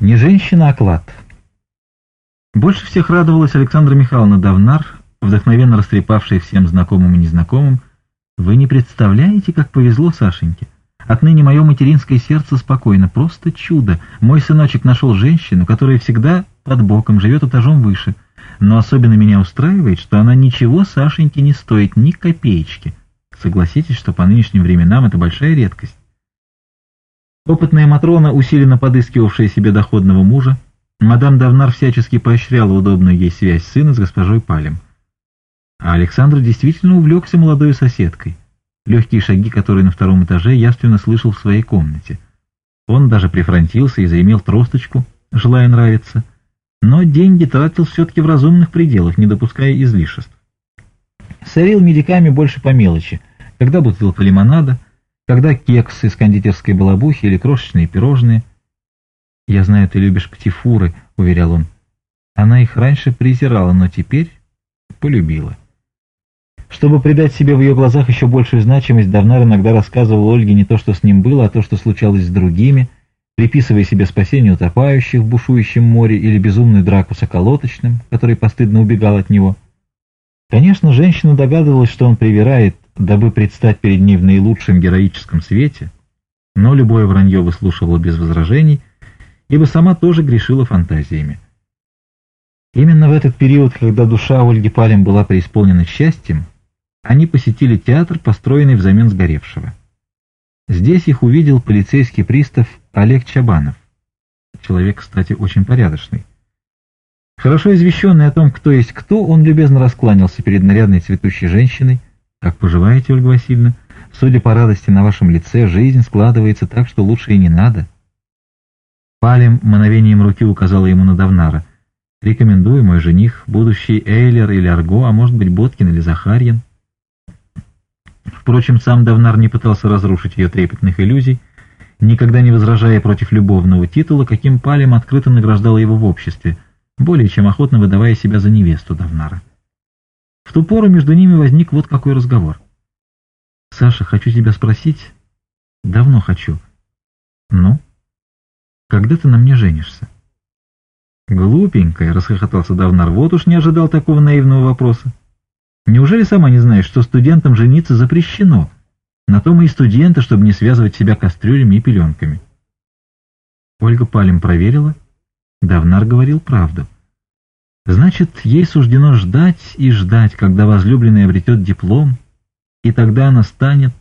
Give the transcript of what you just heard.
Не женщина, а клад. Больше всех радовалась Александра Михайловна Давнар, вдохновенно растрепавшая всем знакомым и незнакомым. «Вы не представляете, как повезло Сашеньке. Отныне мое материнское сердце спокойно, просто чудо. Мой сыночек нашел женщину, которая всегда под боком, живет этажом выше. Но особенно меня устраивает, что она ничего Сашеньке не стоит, ни копеечки. Согласитесь, что по нынешним временам это большая редкость. Опытная Матрона, усиленно подыскивавшая себе доходного мужа, мадам Давнар всячески поощряла удобную ей связь сына с госпожой Палем. А Александр действительно увлекся молодой соседкой, легкие шаги которые на втором этаже явственно слышал в своей комнате. Он даже прифронтился и заимел тросточку, желая нравиться, но деньги тратил все-таки в разумных пределах, не допуская излишеств. Сорил медиками больше по мелочи, когда бутылка лимонада — когда кексы из кондитерской балабухи или крошечные пирожные? «Я знаю, ты любишь птифуры», — уверял он. Она их раньше презирала, но теперь полюбила. Чтобы придать себе в ее глазах еще большую значимость, Давнар иногда рассказывал Ольге не то, что с ним было, а то, что случалось с другими, приписывая себе спасение утопающих в бушующем море или безумную драку с околоточным, который постыдно убегал от него — Конечно, женщина догадывалась, что он привирает, дабы предстать перед ней в наилучшем героическом свете, но любое вранье выслушивала без возражений, ибо сама тоже грешила фантазиями. Именно в этот период, когда душа Ольги Палем была преисполнена счастьем, они посетили театр, построенный взамен сгоревшего. Здесь их увидел полицейский пристав Олег Чабанов. Человек, кстати, очень порядочный. Хорошо извещенный о том, кто есть кто, он любезно раскланялся перед нарядной цветущей женщиной. «Как поживаете, Ольга Васильевна? Судя по радости на вашем лице, жизнь складывается так, что лучше и не надо». Палем мановением руки указала ему на Давнара. «Рекомендую, мой жених, будущий Эйлер или Арго, а может быть Боткин или Захарьин». Впрочем, сам Давнар не пытался разрушить ее трепетных иллюзий, никогда не возражая против любовного титула, каким Палем открыто награждала его в обществе – более чем охотно выдавая себя за невесту Давнара. В ту пору между ними возник вот какой разговор. «Саша, хочу тебя спросить. Давно хочу. Ну? Когда ты на мне женишься?» «Глупенькая», — расхохотался Давнар, — «вот уж не ожидал такого наивного вопроса. Неужели сама не знаешь, что студентам жениться запрещено? На то мы и студенты, чтобы не связывать себя кастрюлями и пеленками». Ольга Палем проверила — Давнар говорил правду. Значит, ей суждено ждать и ждать, когда возлюбленный обретет диплом, и тогда она станет